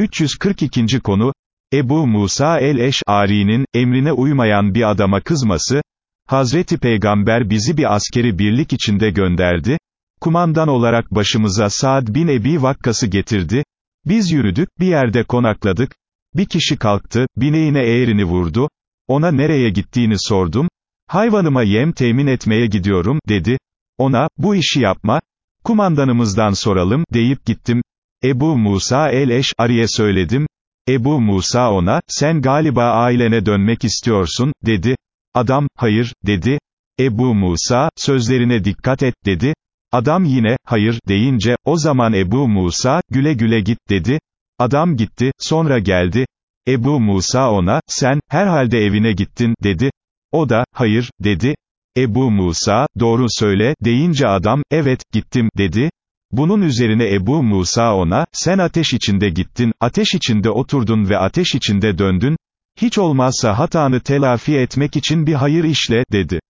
342. konu, Ebu Musa el-Eş'ari'nin, emrine uymayan bir adama kızması, Hazreti Peygamber bizi bir askeri birlik içinde gönderdi, kumandan olarak başımıza Saad bin Ebi Vakkas'ı getirdi, biz yürüdük, bir yerde konakladık, bir kişi kalktı, bineğine eğrini vurdu, ona nereye gittiğini sordum, hayvanıma yem temin etmeye gidiyorum, dedi, ona, bu işi yapma, kumandanımızdan soralım, deyip gittim, Ebu Musa el-Eş'ari'ye söyledim, Ebu Musa ona, sen galiba ailene dönmek istiyorsun, dedi, adam, hayır, dedi, Ebu Musa, sözlerine dikkat et, dedi, adam yine, hayır, deyince, o zaman Ebu Musa, güle güle git, dedi, adam gitti, sonra geldi, Ebu Musa ona, sen, herhalde evine gittin, dedi, o da, hayır, dedi, Ebu Musa, doğru söyle, deyince adam, evet, gittim, dedi, bunun üzerine Ebu Musa ona, sen ateş içinde gittin, ateş içinde oturdun ve ateş içinde döndün, hiç olmazsa hatanı telafi etmek için bir hayır işle, dedi.